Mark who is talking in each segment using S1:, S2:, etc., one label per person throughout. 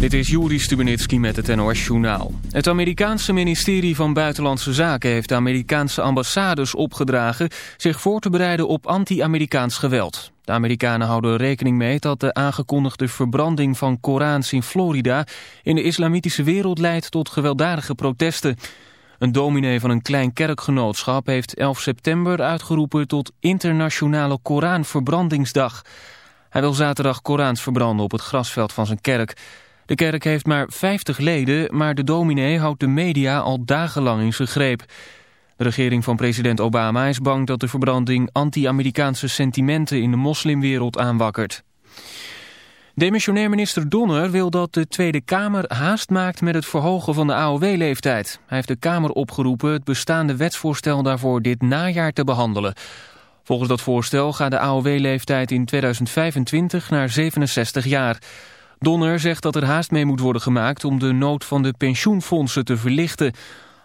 S1: Dit is Juri Stubenitski met het NOS-journaal. Het Amerikaanse ministerie van Buitenlandse Zaken heeft de Amerikaanse ambassades opgedragen zich voor te bereiden op anti-Amerikaans geweld. De Amerikanen houden rekening mee dat de aangekondigde verbranding van Korans in Florida in de islamitische wereld leidt tot gewelddadige protesten. Een dominee van een klein kerkgenootschap heeft 11 september uitgeroepen tot internationale Koranverbrandingsdag. Hij wil zaterdag Korans verbranden op het grasveld van zijn kerk. De kerk heeft maar 50 leden, maar de dominee houdt de media al dagenlang in zijn greep. De regering van president Obama is bang dat de verbranding anti-Amerikaanse sentimenten in de moslimwereld aanwakkert. Demissionair minister Donner wil dat de Tweede Kamer haast maakt met het verhogen van de AOW-leeftijd. Hij heeft de Kamer opgeroepen het bestaande wetsvoorstel daarvoor dit najaar te behandelen. Volgens dat voorstel gaat de AOW-leeftijd in 2025 naar 67 jaar. Donner zegt dat er haast mee moet worden gemaakt om de nood van de pensioenfondsen te verlichten.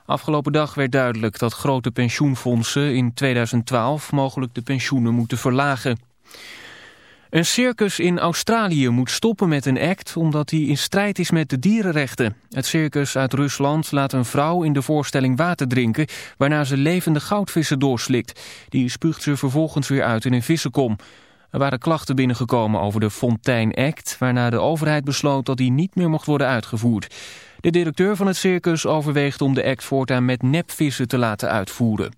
S1: Afgelopen dag werd duidelijk dat grote pensioenfondsen in 2012 mogelijk de pensioenen moeten verlagen. Een circus in Australië moet stoppen met een act omdat hij in strijd is met de dierenrechten. Het circus uit Rusland laat een vrouw in de voorstelling water drinken... waarna ze levende goudvissen doorslikt. Die spuugt ze vervolgens weer uit in een vissenkom. Er waren klachten binnengekomen over de Fontein Act... waarna de overheid besloot dat die niet meer mocht worden uitgevoerd. De directeur van het circus overweegt om de act voortaan met nepvissen te laten uitvoeren.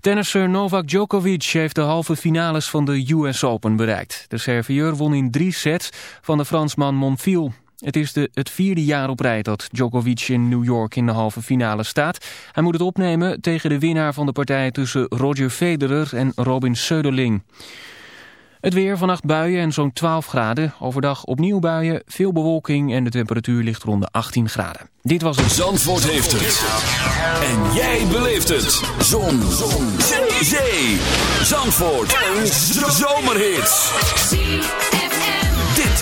S1: Tennisser Novak Djokovic heeft de halve finales van de US Open bereikt. De Serviër won in drie sets van de Fransman Monfils. Het is de, het vierde jaar op rij dat Djokovic in New York in de halve finale staat. Hij moet het opnemen tegen de winnaar van de partij tussen Roger Federer en Robin Söderling. Het weer, vannacht buien en zo'n 12 graden. Overdag opnieuw buien, veel bewolking en de temperatuur ligt rond de 18 graden. Dit was het...
S2: Zandvoort heeft het. En jij beleeft het. Zon. Zon. Zee. Zandvoort. Een zomerhit.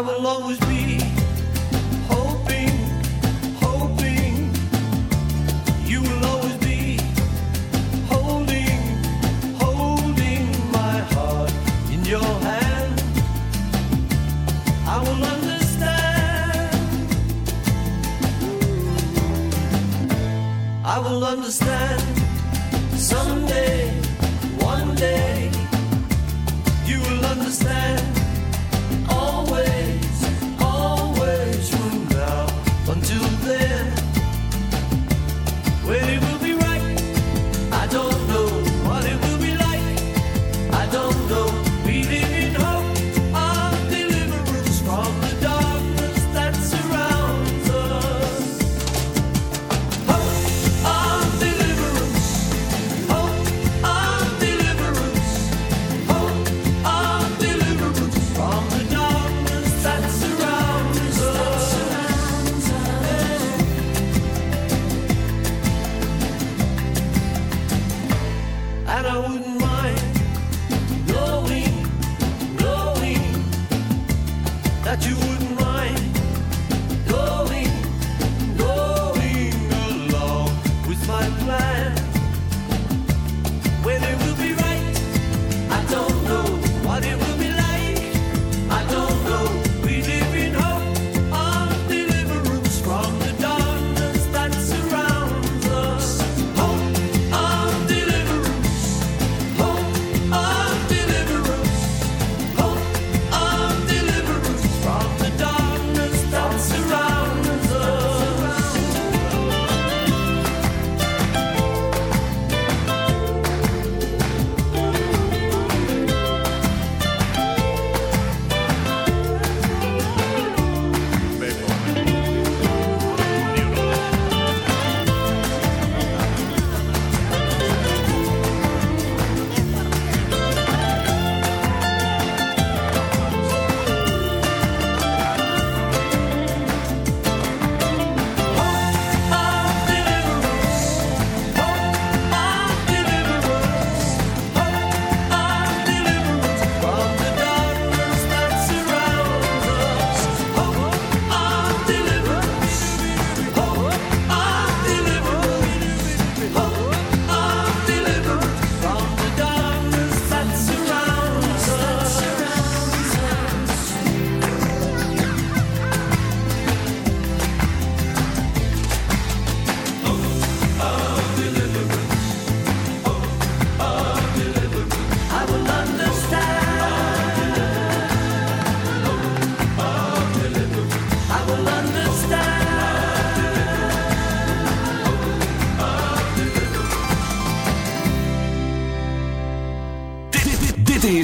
S3: I will
S4: always be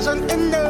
S4: doesn't
S5: end.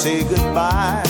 S6: say goodbye.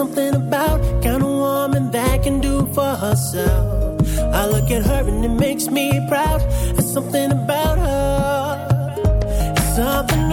S7: something about kind of woman that
S8: can do for herself. I look at her and it makes me proud. There's something about her. It's something